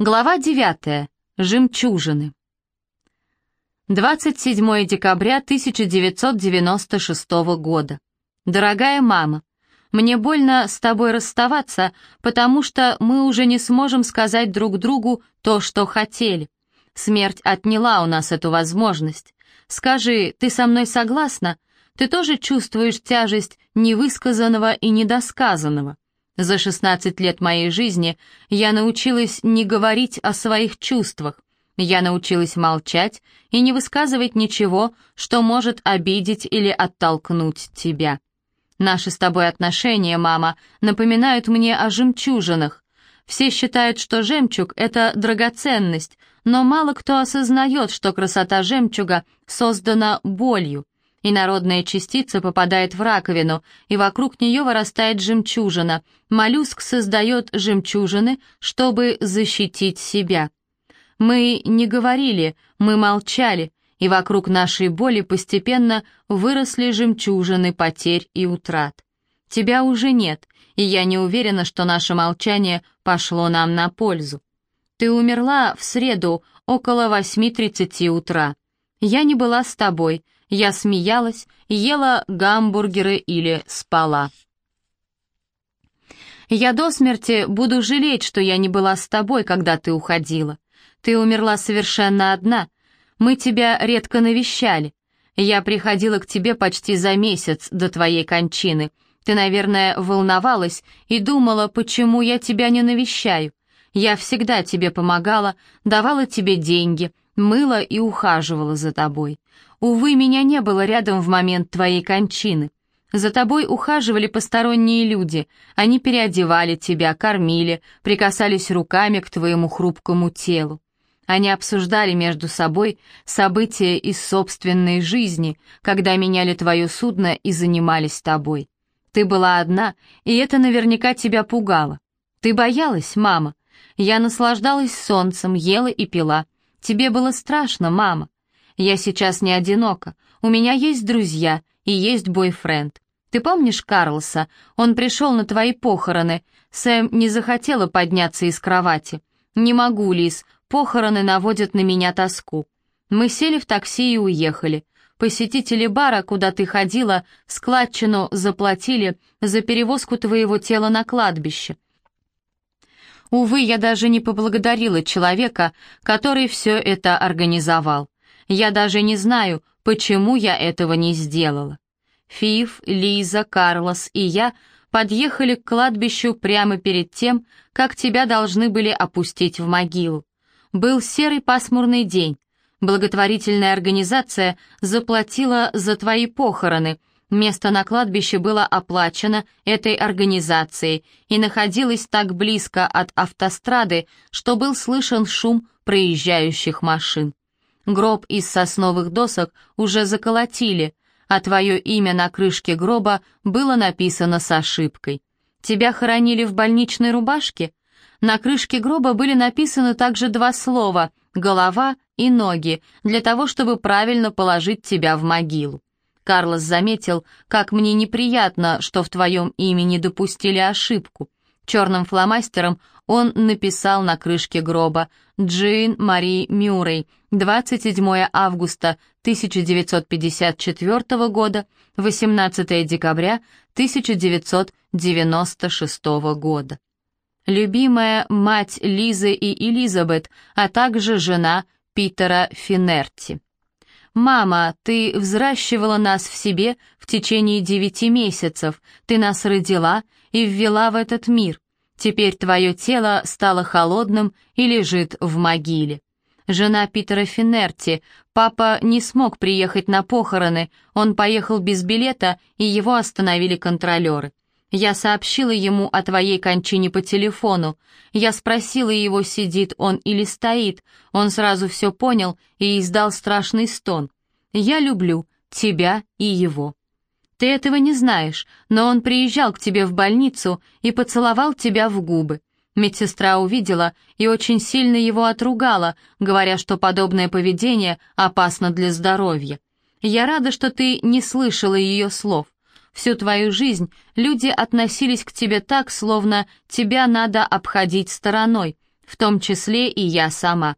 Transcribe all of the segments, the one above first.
Глава 9. Жемчужины. 27 декабря 1996 года. Дорогая мама, мне больно с тобой расставаться, потому что мы уже не сможем сказать друг другу то, что хотели. Смерть отняла у нас эту возможность. Скажи, ты со мной согласна? Ты тоже чувствуешь тяжесть невысказанного и недосказанного? За 16 лет моей жизни я научилась не говорить о своих чувствах. Я научилась молчать и не высказывать ничего, что может обидеть или оттолкнуть тебя. Наши с тобой отношения, мама, напоминают мне о жемчужинах. Все считают, что жемчуг — это драгоценность, но мало кто осознает, что красота жемчуга создана болью. Инородная частица попадает в раковину, и вокруг нее вырастает жемчужина. Моллюск создает жемчужины, чтобы защитить себя. Мы не говорили, мы молчали, и вокруг нашей боли постепенно выросли жемчужины потерь и утрат. Тебя уже нет, и я не уверена, что наше молчание пошло нам на пользу. Ты умерла в среду около 8.30 утра. Я не была с тобой, я смеялась, ела гамбургеры или спала. Я до смерти буду жалеть, что я не была с тобой, когда ты уходила. Ты умерла совершенно одна. Мы тебя редко навещали. Я приходила к тебе почти за месяц до твоей кончины. Ты, наверное, волновалась и думала, почему я тебя не навещаю. Я всегда тебе помогала, давала тебе деньги, мыла и ухаживала за тобой. Увы, меня не было рядом в момент твоей кончины. За тобой ухаживали посторонние люди. Они переодевали тебя, кормили, прикасались руками к твоему хрупкому телу. Они обсуждали между собой события из собственной жизни, когда меняли твое судно и занимались тобой. Ты была одна, и это наверняка тебя пугало. Ты боялась, мама. Я наслаждалась солнцем, ела и пила. Тебе было страшно, мама. Я сейчас не одинока. У меня есть друзья и есть бойфренд. Ты помнишь Карлса? Он пришел на твои похороны. Сэм не захотела подняться из кровати. Не могу, Лис, похороны наводят на меня тоску. Мы сели в такси и уехали. Посетители бара, куда ты ходила, складчину заплатили за перевозку твоего тела на кладбище. Увы, я даже не поблагодарила человека, который все это организовал. Я даже не знаю, почему я этого не сделала. Фиф, Лиза, Карлос и я подъехали к кладбищу прямо перед тем, как тебя должны были опустить в могилу. Был серый пасмурный день. Благотворительная организация заплатила за твои похороны. Место на кладбище было оплачено этой организацией и находилось так близко от автострады, что был слышен шум проезжающих машин. Гроб из сосновых досок уже заколотили, а твое имя на крышке гроба было написано с ошибкой. Тебя хоронили в больничной рубашке? На крышке гроба были написаны также два слова «голова» и «ноги» для того, чтобы правильно положить тебя в могилу. Карлос заметил, как мне неприятно, что в твоем имени допустили ошибку. Черным фломастером он написал на крышке гроба «Джин Мари Мюррей, 27 августа 1954 года, 18 декабря 1996 года». Любимая мать Лизы и Элизабет, а также жена Питера Финерти. «Мама, ты взращивала нас в себе в течение девяти месяцев, ты нас родила и ввела в этот мир. Теперь твое тело стало холодным и лежит в могиле. Жена Питера Финерти, папа не смог приехать на похороны, он поехал без билета, и его остановили контролеры. Я сообщила ему о твоей кончине по телефону. Я спросила его, сидит он или стоит. Он сразу все понял и издал страшный стон. Я люблю тебя и его. Ты этого не знаешь, но он приезжал к тебе в больницу и поцеловал тебя в губы. Медсестра увидела и очень сильно его отругала, говоря, что подобное поведение опасно для здоровья. Я рада, что ты не слышала ее слов. Всю твою жизнь люди относились к тебе так, словно тебя надо обходить стороной. в том числе и я сама.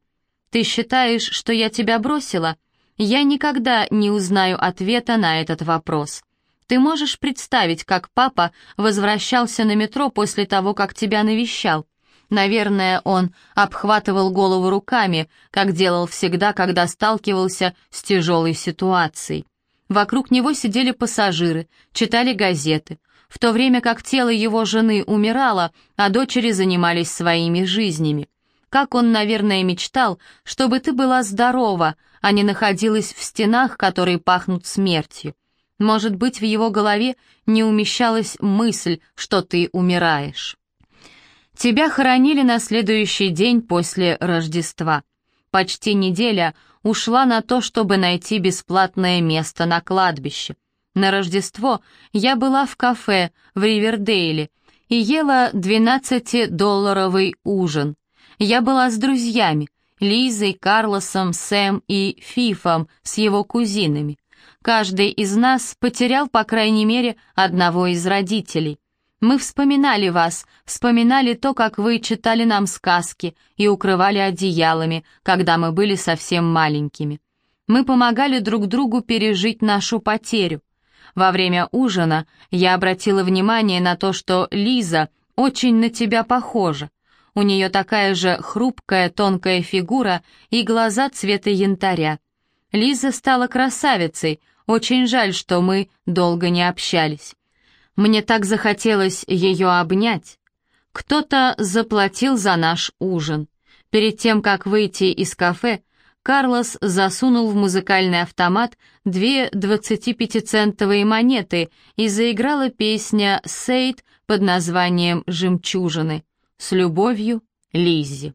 Ты считаешь, что я тебя бросила? Я никогда не узнаю ответа на этот вопрос. Ты можешь представить, как папа возвращался на метро после того, как тебя навещал? Наверное, он обхватывал голову руками, как делал всегда, когда сталкивался с тяжелой ситуацией. Вокруг него сидели пассажиры, читали газеты, в то время как тело его жены умирало, а дочери занимались своими жизнями. Как он, наверное, мечтал, чтобы ты была здорова, а не находилась в стенах, которые пахнут смертью. Может быть, в его голове не умещалась мысль, что ты умираешь. Тебя хоронили на следующий день после Рождества. Почти неделя ушла на то, чтобы найти бесплатное место на кладбище. На Рождество я была в кафе в Ривердейле и ела 12-долларовый ужин. Я была с друзьями, Лизой, Карлосом, Сэм и Фифом с его кузинами. Каждый из нас потерял, по крайней мере, одного из родителей. Мы вспоминали вас, вспоминали то, как вы читали нам сказки и укрывали одеялами, когда мы были совсем маленькими. Мы помогали друг другу пережить нашу потерю. Во время ужина я обратила внимание на то, что Лиза очень на тебя похожа. У нее такая же хрупкая, тонкая фигура и глаза цвета янтаря. Лиза стала красавицей, очень жаль, что мы долго не общались. Мне так захотелось ее обнять. Кто-то заплатил за наш ужин. Перед тем, как выйти из кафе, Карлос засунул в музыкальный автомат две 25-центовые монеты и заиграла песня «Сейд» под названием «Жемчужины». С любовью, Лиззи.